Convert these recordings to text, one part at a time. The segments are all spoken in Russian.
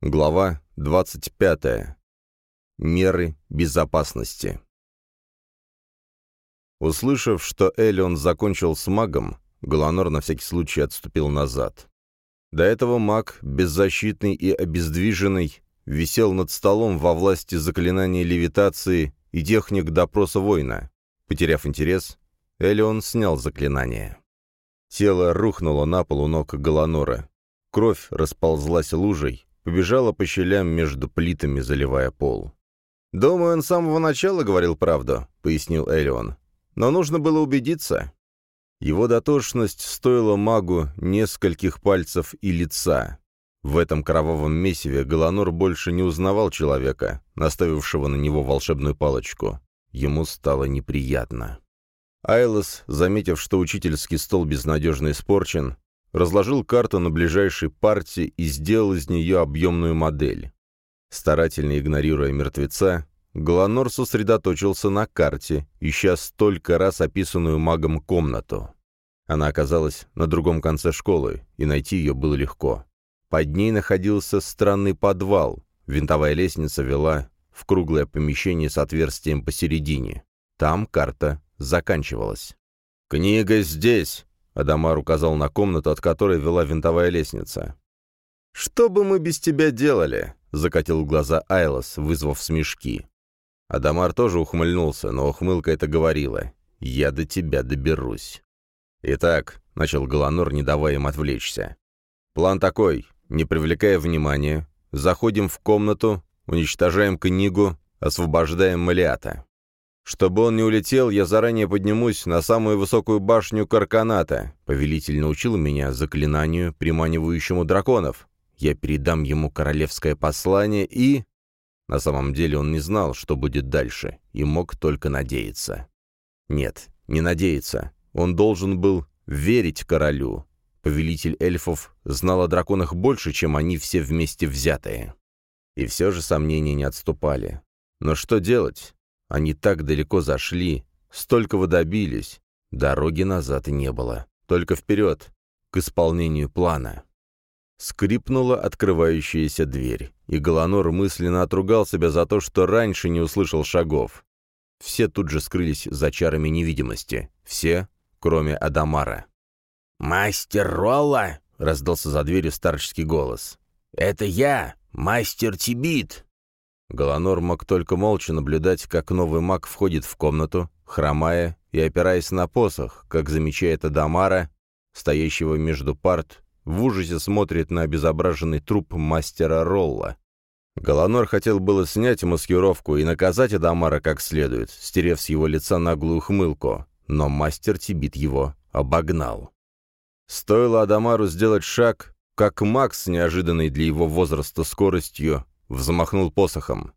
Глава 25. Меры безопасности. Услышав, что Элион закончил с магом, Галанор на всякий случай отступил назад. До этого маг, беззащитный и обездвиженный, висел над столом во власти заклинания левитации и техник допроса воина. Потеряв интерес, Элион снял заклинание. Тело рухнуло на пол у ног Галанора. Кровь расползлась лужей, побежала по щелям между плитами, заливая пол. «Думаю, он с самого начала говорил правду», — пояснил Элион. «Но нужно было убедиться». Его дотошность стоила магу нескольких пальцев и лица. В этом кровавом месиве Галанор больше не узнавал человека, наставившего на него волшебную палочку. Ему стало неприятно. Айлос, заметив, что учительский стол безнадежно испорчен, разложил карту на ближайшей партии и сделал из нее объемную модель. Старательно игнорируя мертвеца, Галанор сосредоточился на карте, ища столько раз описанную магом комнату. Она оказалась на другом конце школы, и найти ее было легко. Под ней находился странный подвал, винтовая лестница вела в круглое помещение с отверстием посередине. Там карта заканчивалась. «Книга здесь!» Адамар указал на комнату, от которой вела винтовая лестница. «Что бы мы без тебя делали?» — закатил глаза Айлос, вызвав смешки. Адамар тоже ухмыльнулся, но ухмылка это говорила. «Я до тебя доберусь». «Итак», — начал Галанор, не давая им отвлечься. «План такой. Не привлекая внимания, заходим в комнату, уничтожаем книгу, освобождаем Малиата. Чтобы он не улетел, я заранее поднимусь на самую высокую башню Карканата. Повелитель научил меня заклинанию, приманивающему драконов. Я передам ему королевское послание и... На самом деле он не знал, что будет дальше, и мог только надеяться. Нет, не надеяться. Он должен был верить королю. Повелитель эльфов знал о драконах больше, чем они все вместе взятые. И все же сомнения не отступали. Но что делать? Они так далеко зашли, столького добились. Дороги назад не было. Только вперед, к исполнению плана. Скрипнула открывающаяся дверь, и Галанор мысленно отругал себя за то, что раньше не услышал шагов. Все тут же скрылись за чарами невидимости. Все, кроме Адамара. «Мастер Ролла!» — раздался за дверью старческий голос. «Это я, мастер Тибит!» Голонор мог только молча наблюдать, как новый маг входит в комнату, хромая и опираясь на посох, как замечает Адамара, стоящего между парт, в ужасе смотрит на обезображенный труп мастера Ролла. Голонор хотел было снять маскировку и наказать Адамара как следует, стерев с его лица наглую хмылку, но мастер Тибит его обогнал. Стоило Адамару сделать шаг, как Макс, неожиданный для его возраста скоростью, взмахнул посохом.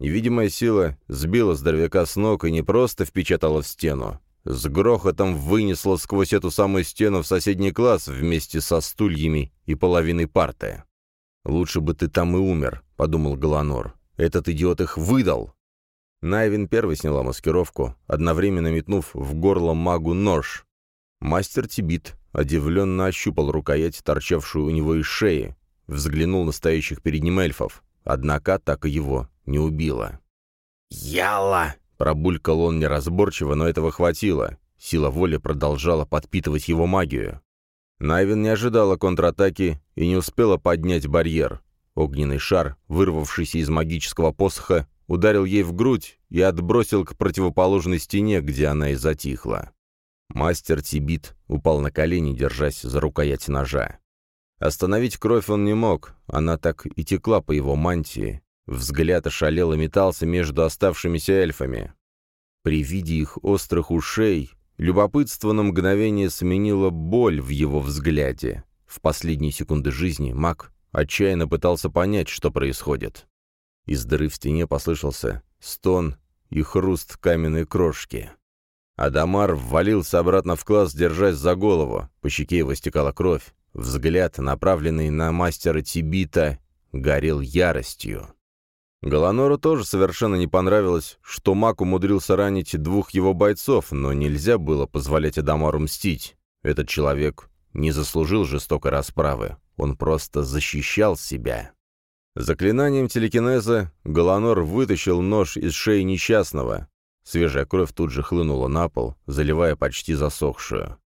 Невидимая сила сбила здоровяка с ног и не просто впечатала в стену. С грохотом вынесла сквозь эту самую стену в соседний класс вместе со стульями и половиной парты. «Лучше бы ты там и умер», — подумал Галанор. «Этот идиот их выдал!» Найвин первый сняла маскировку, одновременно метнув в горло магу нож. Мастер Тибит удивленно ощупал рукоять, торчавшую у него из шеи, взглянул на стоящих перед ним эльфов. Однако атака его не убила. «Яла!» — пробулькал он неразборчиво, но этого хватило. Сила воли продолжала подпитывать его магию. Найвин не ожидала контратаки и не успела поднять барьер. Огненный шар, вырвавшийся из магического посоха, ударил ей в грудь и отбросил к противоположной стене, где она и затихла. Мастер Тибит упал на колени, держась за рукоять ножа. Остановить кровь он не мог, она так и текла по его мантии. Взгляд ошалело метался между оставшимися эльфами. При виде их острых ушей любопытство на мгновение сменило боль в его взгляде. В последние секунды жизни маг отчаянно пытался понять, что происходит. Из дыры в стене послышался стон и хруст каменной крошки. Адамар ввалился обратно в класс, держась за голову. По щеке его стекала кровь. Взгляд, направленный на мастера Тибита, горел яростью. Голонору тоже совершенно не понравилось, что маг умудрился ранить двух его бойцов, но нельзя было позволять Адамару мстить. Этот человек не заслужил жестокой расправы, он просто защищал себя. Заклинанием телекинеза Голонор вытащил нож из шеи несчастного. Свежая кровь тут же хлынула на пол, заливая почти засохшую.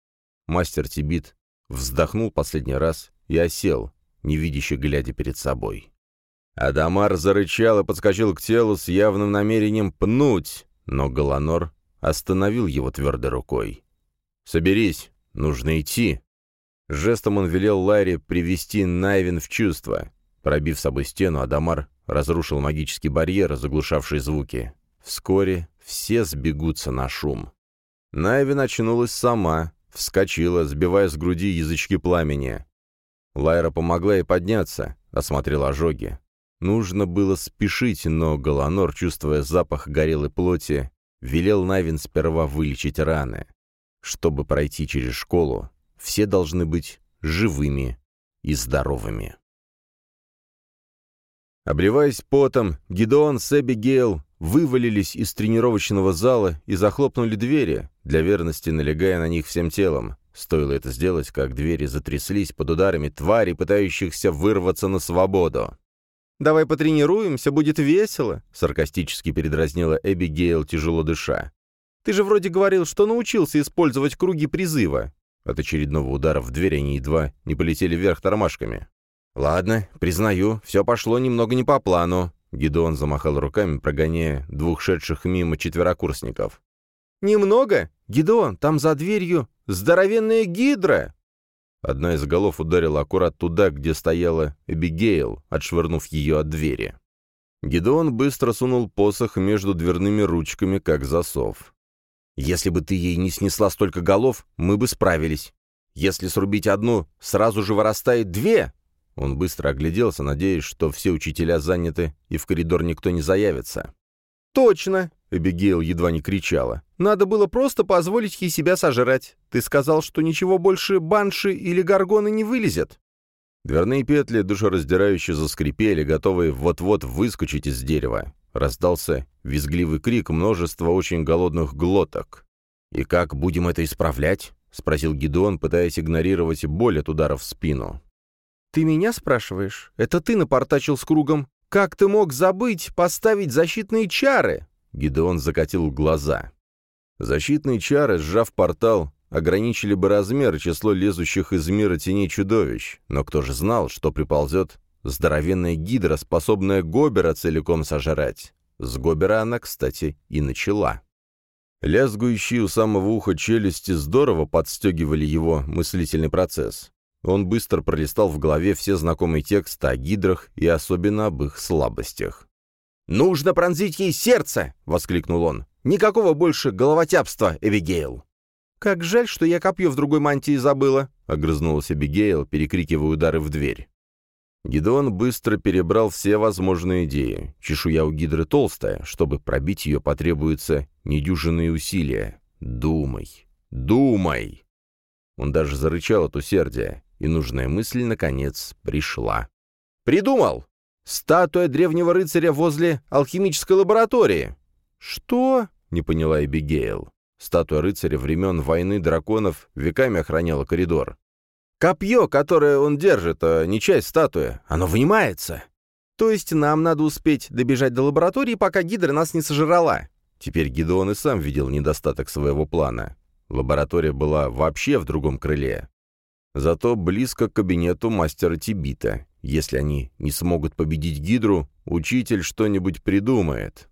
Мастер Тибит вздохнул последний раз и осел, невидяще глядя перед собой. Адамар зарычал и подскочил к телу с явным намерением пнуть, но Голонор остановил его твердой рукой. «Соберись, нужно идти». Жестом он велел Лайре привести Найвин в чувство. Пробив собой стену, Адамар разрушил магический барьер, заглушавший звуки. Вскоре все сбегутся на шум. Найвин очнулась сама, вскочила, сбивая с груди язычки пламени. Лайра помогла ей подняться, осмотрела ожоги. Нужно было спешить, но Голонор, чувствуя запах горелой плоти, велел Найвин сперва вылечить раны. Чтобы пройти через школу, все должны быть живыми и здоровыми. Обливаясь потом, Гидеон с Эбигейл вывалились из тренировочного зала и захлопнули двери, для верности налегая на них всем телом. Стоило это сделать, как двери затряслись под ударами тварей, пытающихся вырваться на свободу. «Давай потренируемся, будет весело», — саркастически передразнила Эбигейл, тяжело дыша. «Ты же вроде говорил, что научился использовать круги призыва». От очередного удара в дверь они едва не полетели вверх тормашками. «Ладно, признаю, все пошло немного не по плану», — Гидеон замахал руками, прогоняя двух шедших мимо четверокурсников. «Немного? Гидеон, там за дверью здоровенная гидра!» Одна из голов ударила аккурат туда, где стояла Эбигейл, отшвырнув ее от двери. Гедеон быстро сунул посох между дверными ручками, как засов. «Если бы ты ей не снесла столько голов, мы бы справились. Если срубить одну, сразу же вырастает две!» Он быстро огляделся, надеясь, что все учителя заняты и в коридор никто не заявится. «Точно!» — Эбигейл едва не кричала. «Надо было просто позволить ей себя сожрать. Ты сказал, что ничего больше банши или горгоны не вылезет». Дверные петли душераздирающе заскрипели, готовые вот-вот выскочить из дерева. Раздался визгливый крик множества очень голодных глоток. «И как будем это исправлять?» — спросил Гидеон, пытаясь игнорировать боль от удара в спину. «Ты меня спрашиваешь? Это ты напортачил с кругом «Как ты мог забыть поставить защитные чары?» Гидеон закатил глаза. Защитные чары, сжав портал, ограничили бы размер и число лезущих из мира теней чудовищ, но кто же знал, что приползет здоровенная гидра, способная Гобера целиком сожрать. С Гобера она, кстати, и начала. Лязгующие у самого уха челюсти здорово подстегивали его мыслительный процесс. Он быстро пролистал в голове все знакомые тексты о гидрах и особенно об их слабостях. «Нужно пронзить ей сердце!» — воскликнул он. «Никакого больше головотяпства, Эбигейл!» «Как жаль, что я копье в другой мантии забыла!» — огрызнулась Эбигейл, перекрикивая удары в дверь. Гидеон быстро перебрал все возможные идеи. Чешуя у гидры толстая, чтобы пробить ее потребуются недюжинные усилия. Думай, думай! Он даже зарычал от усердия и нужная мысль, наконец, пришла. «Придумал! Статуя древнего рыцаря возле алхимической лаборатории!» «Что?» — не поняла Эбигейл. Статуя рыцаря времен войны драконов веками охраняла коридор. «Копье, которое он держит, а не часть статуи, оно вынимается!» «То есть нам надо успеть добежать до лаборатории, пока Гидра нас не сожрала?» Теперь Гидеон и сам видел недостаток своего плана. Лаборатория была вообще в другом крыле. Зато близко к кабинету мастера Тибита. Если они не смогут победить Гидру, учитель что-нибудь придумает.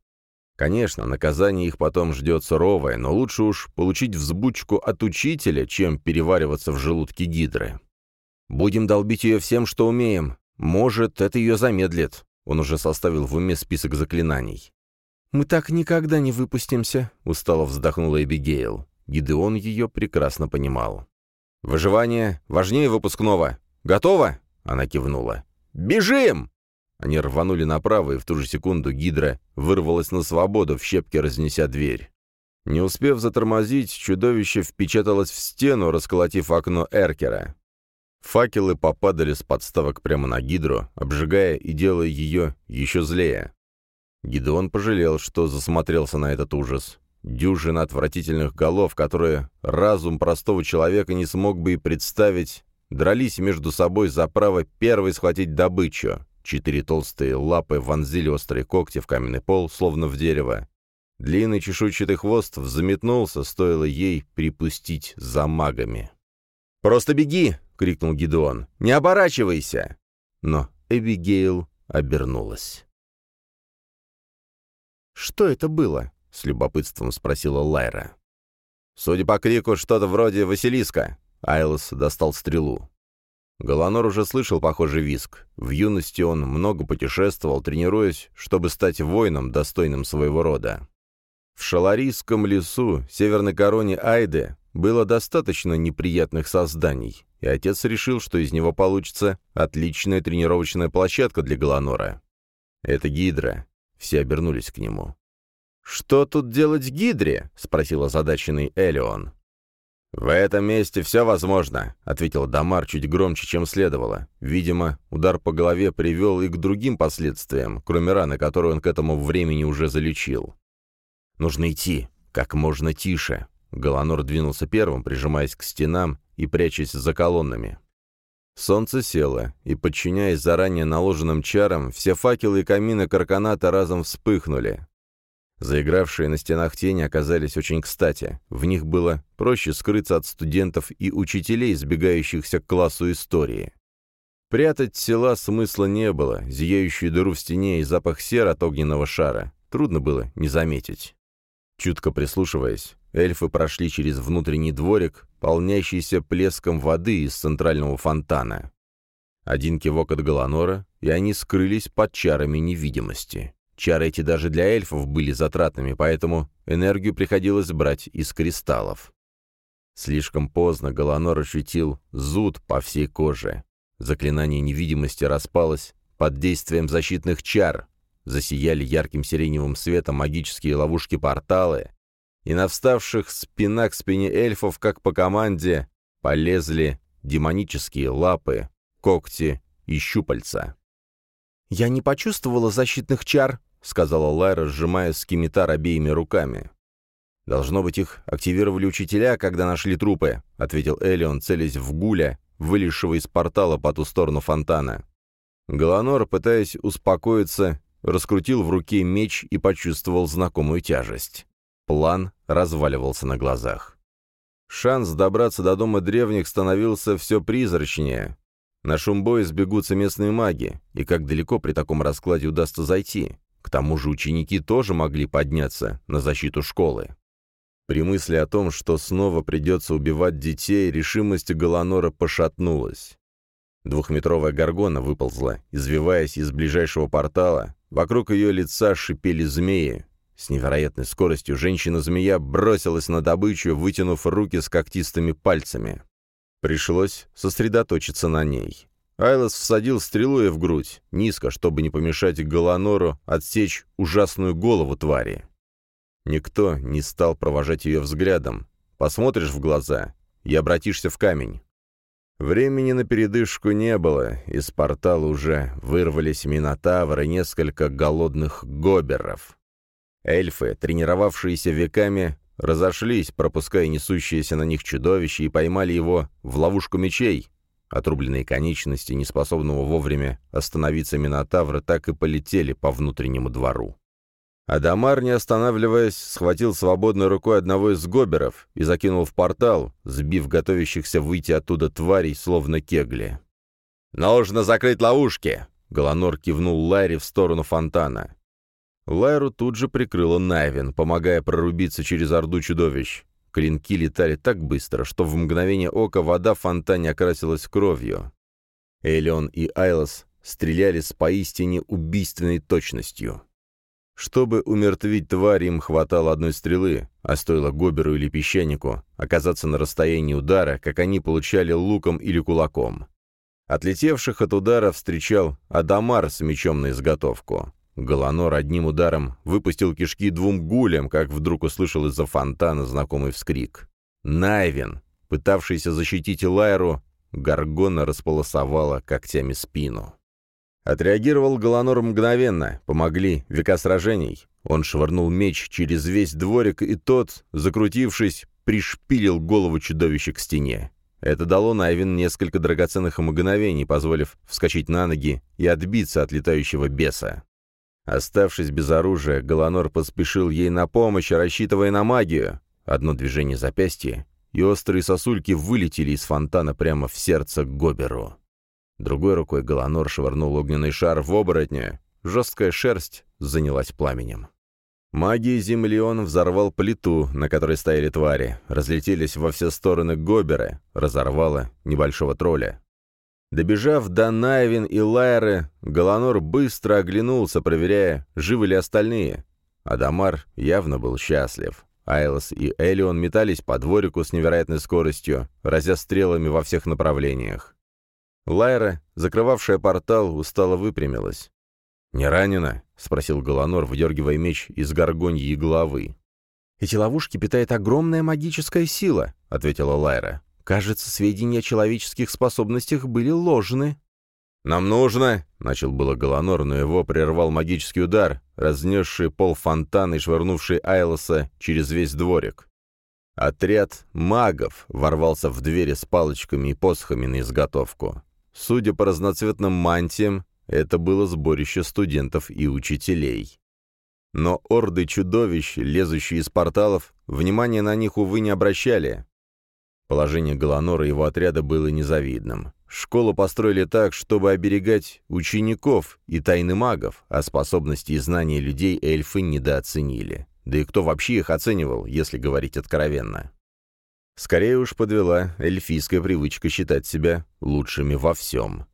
Конечно, наказание их потом ждет суровое, но лучше уж получить взбучку от учителя, чем перевариваться в желудке Гидры. Будем долбить ее всем, что умеем. Может, это ее замедлит. Он уже составил в уме список заклинаний. «Мы так никогда не выпустимся», — устало вздохнула Эбигейл. Гидеон ее прекрасно понимал. «Выживание важнее выпускного. Готово?» — она кивнула. «Бежим!» Они рванули направо, и в ту же секунду Гидра вырвалась на свободу, в щепке разнеся дверь. Не успев затормозить, чудовище впечаталось в стену, расколотив окно Эркера. Факелы попадали с подставок прямо на Гидру, обжигая и делая ее еще злее. Гидеон пожалел, что засмотрелся на этот ужас. Дюжина отвратительных голов, которые разум простого человека не смог бы и представить, дрались между собой за право первой схватить добычу. Четыре толстые лапы вонзили острые когти в каменный пол, словно в дерево. Длинный чешуйчатый хвост взметнулся, стоило ей припустить за магами. «Просто беги!» — крикнул Гидеон. «Не оборачивайся!» Но Эбигейл обернулась. «Что это было?» — с любопытством спросила Лайра. «Судя по крику, что-то вроде Василиска». Айлос достал стрелу. Голонор уже слышал похожий виск. В юности он много путешествовал, тренируясь, чтобы стать воином, достойным своего рода. В Шаларийском лесу, северной короне Айды, было достаточно неприятных созданий, и отец решил, что из него получится отличная тренировочная площадка для Голонора. Это Гидра. Все обернулись к нему. «Что тут делать Гидре?» — спросил озадаченный Элеон. «В этом месте все возможно», — ответил Дамар чуть громче, чем следовало. Видимо, удар по голове привел и к другим последствиям, кроме раны, которую он к этому времени уже залечил. «Нужно идти, как можно тише». Голонор двинулся первым, прижимаясь к стенам и прячась за колоннами. Солнце село, и, подчиняясь заранее наложенным чарам, все факелы и камины Карканата разом вспыхнули. Заигравшие на стенах тени оказались очень кстати. В них было проще скрыться от студентов и учителей, сбегающихся к классу истории. Прятать тела смысла не было, зияющую дыру в стене и запах сера от огненного шара трудно было не заметить. Чутко прислушиваясь, эльфы прошли через внутренний дворик, полнящийся плеском воды из центрального фонтана. Один кивок от Галанора, и они скрылись под чарами невидимости. Чары эти даже для эльфов были затратными, поэтому энергию приходилось брать из кристаллов. Слишком поздно Галанор ощутил зуд по всей коже. Заклинание невидимости распалось под действием защитных чар. Засияли ярким сиреневым светом магические ловушки-порталы, и на вставших спина к спине эльфов, как по команде, полезли демонические лапы, когти и щупальца. «Я не почувствовала защитных чар», — сказала Лайра, сжимая скимитар обеими руками. «Должно быть, их активировали учителя, когда нашли трупы», — ответил Элион, целясь в гуля, вылезшего из портала по ту сторону фонтана. Галанор, пытаясь успокоиться, раскрутил в руке меч и почувствовал знакомую тяжесть. План разваливался на глазах. Шанс добраться до дома древних становился все призрачнее. На шум боя сбегутся местные маги, и как далеко при таком раскладе удастся зайти? К тому же ученики тоже могли подняться на защиту школы. При мысли о том, что снова придется убивать детей, решимость Галанора пошатнулась. Двухметровая горгона выползла, извиваясь из ближайшего портала. Вокруг ее лица шипели змеи. С невероятной скоростью женщина-змея бросилась на добычу, вытянув руки с когтистыми пальцами. Пришлось сосредоточиться на ней. Айлос всадил стрелу ей в грудь, низко, чтобы не помешать Галанору отсечь ужасную голову твари. Никто не стал провожать ее взглядом. Посмотришь в глаза и обратишься в камень. Времени на передышку не было, из портала уже вырвались Минотавр и несколько голодных гоберов. Эльфы, тренировавшиеся веками, разошлись, пропуская несущиеся на них чудовище, и поймали его в ловушку мечей, Отрубленные конечности, неспособного вовремя остановиться Минотавра, так и полетели по внутреннему двору. Адамар, не останавливаясь, схватил свободной рукой одного из гоберов и закинул в портал, сбив готовящихся выйти оттуда тварей, словно кегли. «Нужно закрыть ловушки!» — Голонор кивнул Лайре в сторону фонтана. Лайру тут же прикрыла Найвин, помогая прорубиться через орду чудовищ. Клинки летали так быстро, что в мгновение ока вода в фонтане окрасилась кровью. Элион и Айлос стреляли с поистине убийственной точностью. Чтобы умертвить тварь, им хватало одной стрелы, а стоило Гоберу или Песчанику оказаться на расстоянии удара, как они получали луком или кулаком. Отлетевших от удара встречал Адамар с мечом на изготовку. Голонор одним ударом выпустил кишки двум гулям, как вдруг услышал из-за фонтана знакомый вскрик. Найвин, пытавшийся защитить Лайру, Гаргона располосовала когтями спину. Отреагировал Голонор мгновенно, помогли века сражений. Он швырнул меч через весь дворик, и тот, закрутившись, пришпилил голову чудовища к стене. Это дало Найвин несколько драгоценных мгновений, позволив вскочить на ноги и отбиться от летающего беса. Оставшись без оружия, Галанор поспешил ей на помощь, рассчитывая на магию. Одно движение запястья, и острые сосульки вылетели из фонтана прямо в сердце Гоберу. Другой рукой Галанор швырнул огненный шар в оборотня. Жесткая шерсть занялась пламенем. Магией земли он взорвал плиту, на которой стояли твари. Разлетелись во все стороны Гоберы, разорвало небольшого тролля. Добежав до Найвин и Лайры, Галанор быстро оглянулся, проверяя, живы ли остальные. Адамар явно был счастлив. Айлос и Элион метались по дворику с невероятной скоростью, разя стрелами во всех направлениях. Лайра, закрывавшая портал, устало выпрямилась. «Не ранена?» — спросил Галанор, выдергивая меч из горгоньей головы. «Эти ловушки питает огромная магическая сила», — ответила Лайра. «Кажется, сведения о человеческих способностях были ложны». «Нам нужно!» — начал было Галанор, но его прервал магический удар, разнесший пол фонтана и швырнувший Айлоса через весь дворик. Отряд магов ворвался в двери с палочками и посохами на изготовку. Судя по разноцветным мантиям, это было сборище студентов и учителей. Но орды чудовищ, лезущие из порталов, внимания на них, увы, не обращали. Положение Галанора и его отряда было незавидным. Школу построили так, чтобы оберегать учеников и тайны магов, а способности и знания людей эльфы недооценили. Да и кто вообще их оценивал, если говорить откровенно? Скорее уж подвела эльфийская привычка считать себя лучшими во всем.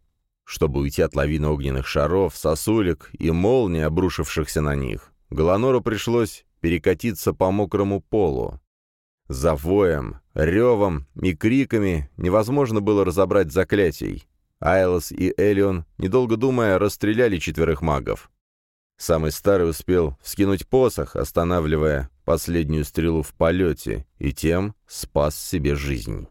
Чтобы уйти от лавины огненных шаров, сосулек и молний, обрушившихся на них, Галанору пришлось перекатиться по мокрому полу. За воем, ревом и криками невозможно было разобрать заклятий. Айлос и Элион, недолго думая, расстреляли четверых магов. Самый старый успел вскинуть посох, останавливая последнюю стрелу в полете, и тем спас себе жизнь.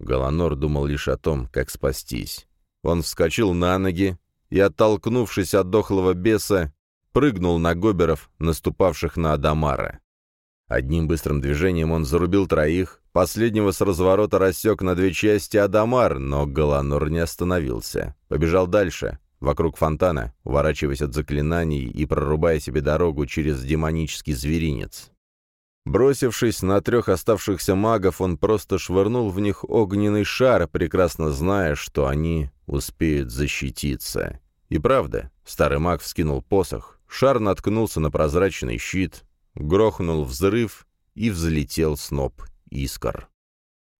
Галанор думал лишь о том, как спастись. Он вскочил на ноги и, оттолкнувшись от дохлого беса, прыгнул на гоберов, наступавших на Адамара. Одним быстрым движением он зарубил троих, последнего с разворота рассек на две части Адамар, но Галанор не остановился. Побежал дальше, вокруг фонтана, уворачиваясь от заклинаний и прорубая себе дорогу через демонический зверинец. Бросившись на трех оставшихся магов, он просто швырнул в них огненный шар, прекрасно зная, что они успеют защититься. И правда, старый маг вскинул посох, шар наткнулся на прозрачный щит, грохнул взрыв и взлетел сноп искр.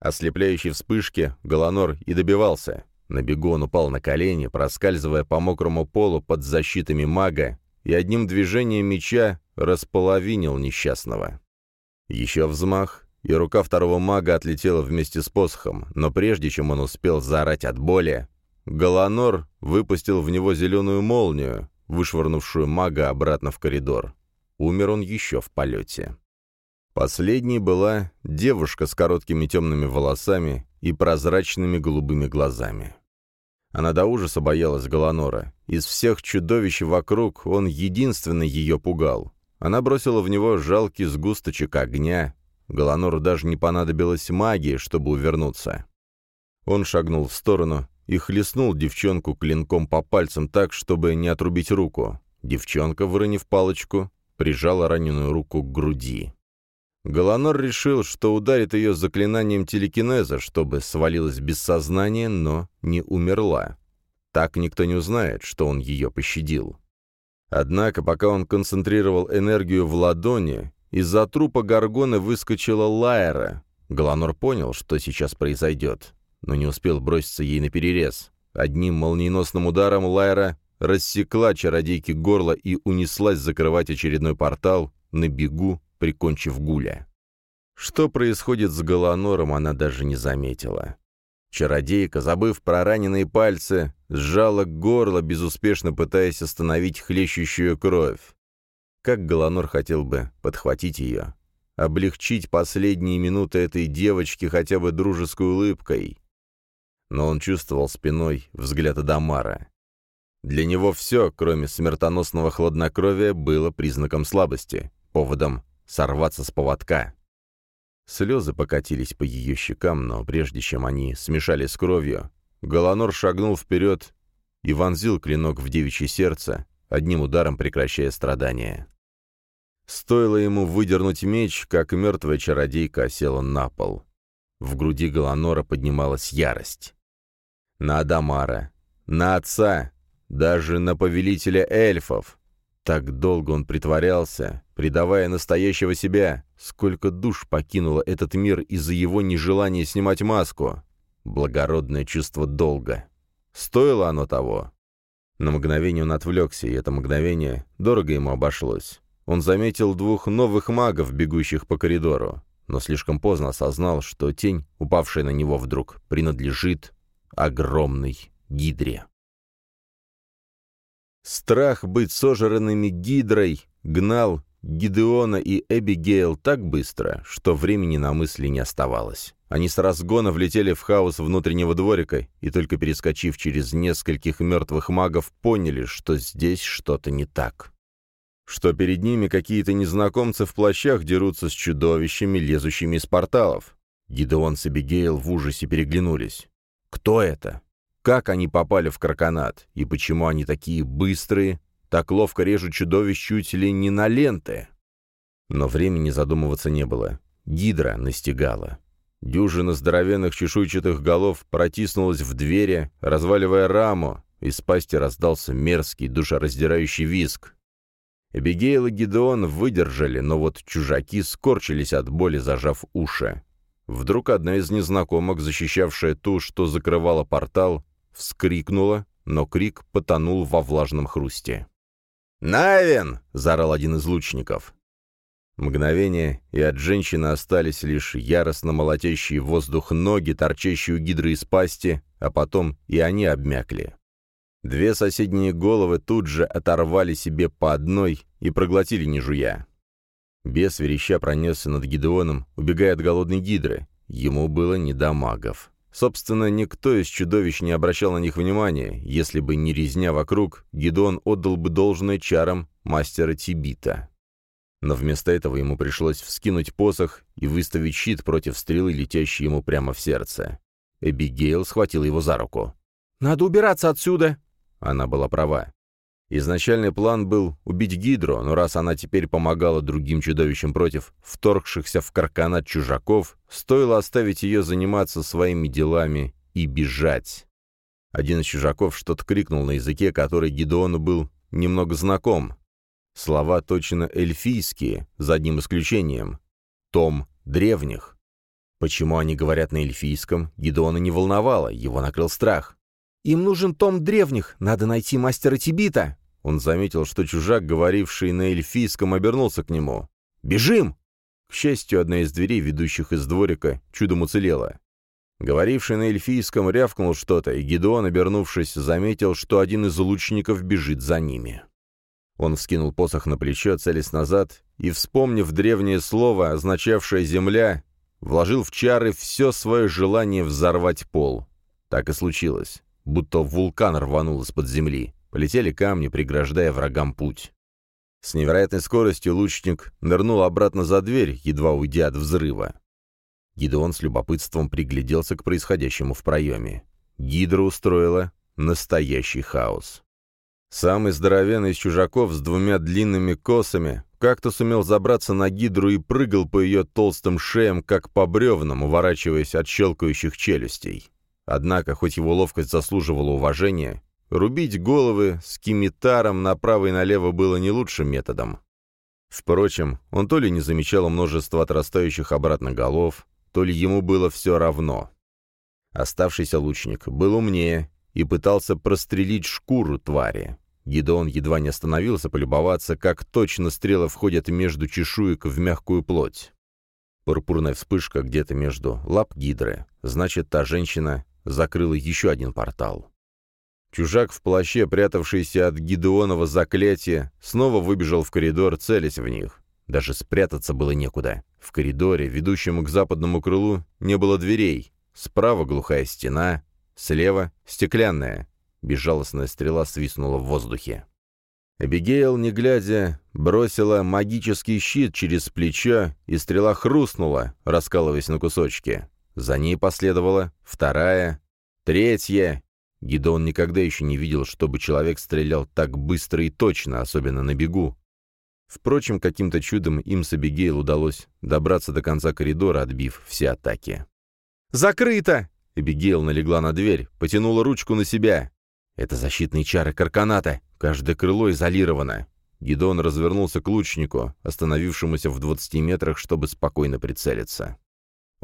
Ослепляющей вспышки Галанор и добивался. На бегу он упал на колени, проскальзывая по мокрому полу под защитами мага, и одним движением меча располовинил несчастного. Еще взмах, и рука второго мага отлетела вместе с посохом, но прежде чем он успел заорать от боли, Галанор выпустил в него зеленую молнию, вышвырнувшую мага обратно в коридор. Умер он еще в полете. Последней была девушка с короткими темными волосами и прозрачными голубыми глазами. Она до ужаса боялась Галанора. Из всех чудовищ вокруг он единственный ее пугал. Она бросила в него жалкий сгусточек огня. Галанору даже не понадобилась магия, чтобы увернуться. Он шагнул в сторону и хлестнул девчонку клинком по пальцам так, чтобы не отрубить руку. Девчонка, выронив палочку, прижала раненую руку к груди. Галанор решил, что ударит ее заклинанием телекинеза, чтобы свалилась без сознания, но не умерла. Так никто не узнает, что он ее пощадил. Однако, пока он концентрировал энергию в ладони, из-за трупа Гаргоны выскочила Лайера. Галанор понял, что сейчас произойдет, но не успел броситься ей на перерез. Одним молниеносным ударом Лайера рассекла чародейке горло и унеслась закрывать очередной портал на бегу, прикончив Гуля. Что происходит с Галанором, она даже не заметила. Чародейка, забыв про раненые пальцы, сжала горло, безуспешно пытаясь остановить хлещущую кровь. Как Галанор хотел бы подхватить ее, облегчить последние минуты этой девочки хотя бы дружеской улыбкой. Но он чувствовал спиной взгляд Адамара. Для него все, кроме смертоносного хладнокровия, было признаком слабости, поводом сорваться с поводка. Слезы покатились по ее щекам, но прежде чем они смешались с кровью, Голонор шагнул вперед и вонзил клинок в девичье сердце, одним ударом прекращая страдания. Стоило ему выдернуть меч, как мертвая чародейка осела на пол. В груди Голонора поднималась ярость. На Адамара, на отца, даже на повелителя эльфов. Так долго он притворялся, предавая настоящего себя. Сколько душ покинуло этот мир из-за его нежелания снимать маску. Благородное чувство долга. Стоило оно того. На мгновение он отвлекся, и это мгновение дорого ему обошлось. Он заметил двух новых магов, бегущих по коридору, но слишком поздно осознал, что тень, упавшая на него вдруг, принадлежит огромной гидре. Страх быть сожранными гидрой гнал Гидеона и Эбигейл так быстро, что времени на мысли не оставалось. Они с разгона влетели в хаос внутреннего дворика и, только перескочив через нескольких мертвых магов, поняли, что здесь что-то не так. Что перед ними какие-то незнакомцы в плащах дерутся с чудовищами, лезущими из порталов. Гидеон с Эбигейл в ужасе переглянулись. Кто это? Как они попали в краконат? И почему они такие быстрые, так ловко режут чудовищ чуть ли не на ленты? Но времени задумываться не было. Гидра настигала. Дюжина здоровенных чешуйчатых голов протиснулась в двери, разваливая раму, из пасти раздался мерзкий, душераздирающий виск. Эбигейл и Гидеон выдержали, но вот чужаки скорчились от боли, зажав уши. Вдруг одна из незнакомок, защищавшая ту, что закрывала портал, вскрикнула, но крик потонул во влажном хрусте. «Навин!» — заорал один из лучников. Мгновение, и от женщины остались лишь яростно молотящие воздух ноги, торчащие у гидры из пасти, а потом и они обмякли. Две соседние головы тут же оторвали себе по одной и проглотили не жуя. Бес вереща пронесся над Гидеоном, убегая от голодной гидры. Ему было не до магов. Собственно, никто из чудовищ не обращал на них внимания. Если бы не резня вокруг, Гидеон отдал бы должное чарам мастера Тибита. Но вместо этого ему пришлось вскинуть посох и выставить щит против стрелы, летящей ему прямо в сердце. Эбигейл схватил его за руку. «Надо убираться отсюда!» Она была права. Изначальный план был убить Гидру, но раз она теперь помогала другим чудовищам против вторгшихся в карканат чужаков, стоило оставить ее заниматься своими делами и бежать. Один из чужаков что-то крикнул на языке, который Гидеону был немного знаком. Слова точно эльфийские, за одним исключением. Том древних. Почему они говорят на эльфийском, Гидеона не волновало, его накрыл страх. «Им нужен том древних, надо найти мастера Тибита!» Он заметил, что чужак, говоривший на эльфийском, обернулся к нему. «Бежим!» К счастью, одна из дверей, ведущих из дворика, чудом уцелела. Говоривший на эльфийском рявкнул что-то, и Гедеон, обернувшись, заметил, что один из лучников бежит за ними. Он вскинул посох на плечо, целясь назад, и, вспомнив древнее слово, означавшее «земля», вложил в чары все свое желание взорвать пол. Так и случилось, будто вулкан рванул из-под земли. Полетели камни, преграждая врагам путь. С невероятной скоростью лучник нырнул обратно за дверь, едва уйдя от взрыва. Гидеон с любопытством пригляделся к происходящему в проеме. Гидра устроила настоящий хаос. Самый здоровенный из чужаков с двумя длинными косами как-то сумел забраться на гидру и прыгал по ее толстым шеям, как по бревнам, уворачиваясь от щелкающих челюстей. Однако, хоть его ловкость заслуживала уважения, рубить головы с кимитаром направо и налево было не лучшим методом. Впрочем, он то ли не замечал множества отрастающих обратно голов, то ли ему было все равно. Оставшийся лучник был умнее и пытался прострелить шкуру твари. Гидеон едва не остановился полюбоваться, как точно стрелы входят между чешуек в мягкую плоть. Пурпурная вспышка где-то между лап гидры. Значит, та женщина закрыла еще один портал. Чужак в плаще, прятавшийся от Гидеонова заклятия, снова выбежал в коридор, целясь в них. Даже спрятаться было некуда. В коридоре, ведущем к западному крылу, не было дверей. Справа глухая стена, слева — стеклянная. Безжалостная стрела свистнула в воздухе. Эбигейл, не глядя, бросила магический щит через плечо, и стрела хрустнула, раскалываясь на кусочки. За ней последовала вторая, третья. Гидеон никогда еще не видел, чтобы человек стрелял так быстро и точно, особенно на бегу. Впрочем, каким-то чудом им с Эбигейл удалось добраться до конца коридора, отбив все атаки. «Закрыто!» Эбигейл налегла на дверь, потянула ручку на себя. «Это защитные чары Карканата. Каждое крыло изолировано». Гидон развернулся к лучнику, остановившемуся в 20 метрах, чтобы спокойно прицелиться.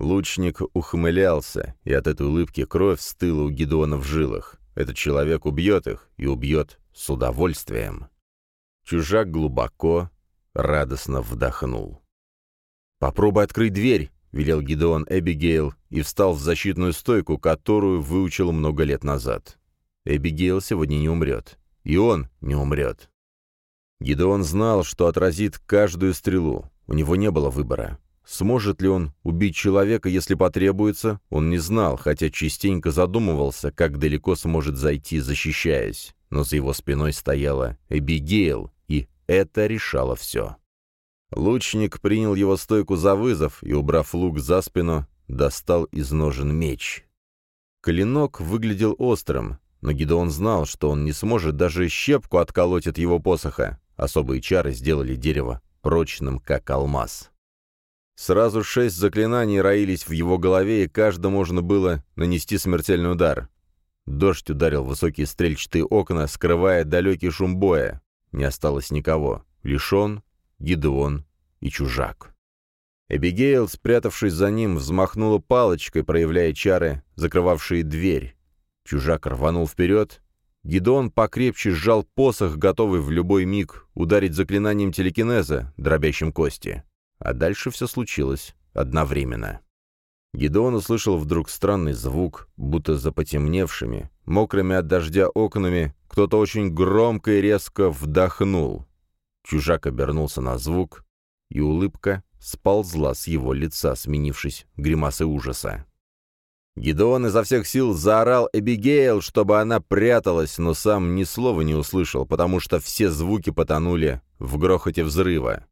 Лучник ухмылялся, и от этой улыбки кровь стыла у Гидона в жилах. Этот человек убьет их, и убьет с удовольствием. Чужак глубоко, радостно вдохнул. «Попробуй открыть дверь!» — велел Гидеон Эбигейл и встал в защитную стойку, которую выучил много лет назад. Эбигейл сегодня не умрет. И он не умрет. Гидеон знал, что отразит каждую стрелу. У него не было выбора. Сможет ли он убить человека, если потребуется, он не знал, хотя частенько задумывался, как далеко сможет зайти, защищаясь. Но за его спиной стояла Эбигейл, и это решало все. Лучник принял его стойку за вызов и, убрав лук за спину, достал из ножен меч. Клинок выглядел острым, но Гидеон знал, что он не сможет даже щепку отколоть от его посоха. Особые чары сделали дерево прочным, как алмаз. Сразу шесть заклинаний роились в его голове, и каждому можно было нанести смертельный удар. Дождь ударил высокие стрельчатые окна, скрывая далекий шум боя. Не осталось никого. Лишь он, Гидеон и чужак. Эбигейл, спрятавшись за ним, взмахнула палочкой, проявляя чары, закрывавшие дверь. Чужак рванул вперед. Гидеон покрепче сжал посох, готовый в любой миг ударить заклинанием телекинеза, дробящим кости. А дальше все случилось одновременно. Гидеон услышал вдруг странный звук, будто за потемневшими, мокрыми от дождя окнами, кто-то очень громко и резко вдохнул. Чужак обернулся на звук, и улыбка сползла с его лица, сменившись гримасой ужаса. Гидеон изо всех сил заорал Эбигейл, чтобы она пряталась, но сам ни слова не услышал, потому что все звуки потонули в грохоте взрыва.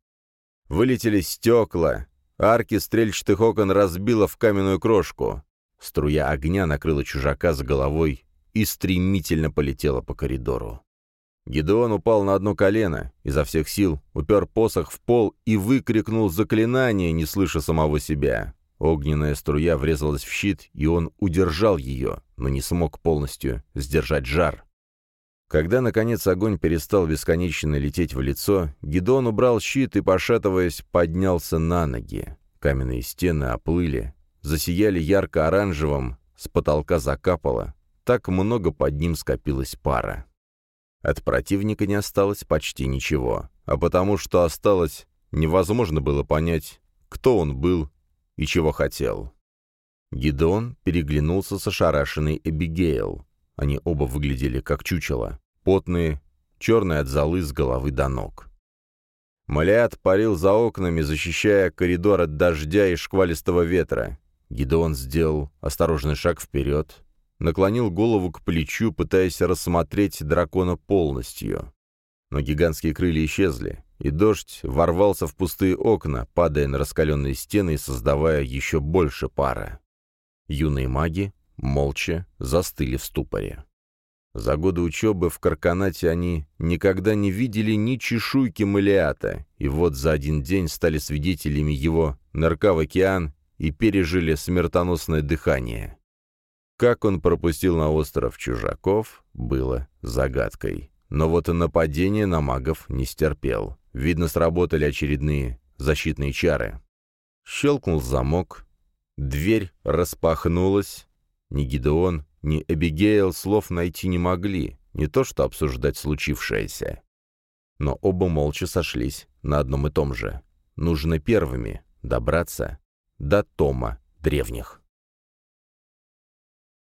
Вылетели стекла, арки стрельчатых окон разбило в каменную крошку. Струя огня накрыла чужака с головой и стремительно полетела по коридору. Гедеон упал на одно колено, изо всех сил упер посох в пол и выкрикнул заклинание, не слыша самого себя. Огненная струя врезалась в щит, и он удержал ее, но не смог полностью сдержать жар. Когда, наконец, огонь перестал бесконечно лететь в лицо, Гедон убрал щит и, пошатываясь, поднялся на ноги. Каменные стены оплыли, засияли ярко-оранжевым, с потолка закапало, так много под ним скопилась пара. От противника не осталось почти ничего, а потому что осталось, невозможно было понять, кто он был и чего хотел. Гидеон переглянулся с ошарашенной Эбигейл. Они оба выглядели как чучело, потные, черные от золы с головы до ног. Малиат парил за окнами, защищая коридор от дождя и шквалистого ветра. Гидеон сделал осторожный шаг вперед, наклонил голову к плечу, пытаясь рассмотреть дракона полностью. Но гигантские крылья исчезли, и дождь ворвался в пустые окна, падая на раскаленные стены и создавая еще больше пара. Юные маги молча застыли в ступоре. За годы учебы в Карканате они никогда не видели ни чешуйки Малиата, и вот за один день стали свидетелями его нырка в океан и пережили смертоносное дыхание. Как он пропустил на остров чужаков, было загадкой. Но вот и нападение на магов не стерпел. Видно, сработали очередные защитные чары. Щелкнул замок. Дверь распахнулась. Ни Гидеон, ни Эбигейл слов найти не могли, не то что обсуждать случившееся. Но оба молча сошлись на одном и том же. Нужно первыми добраться до Тома древних.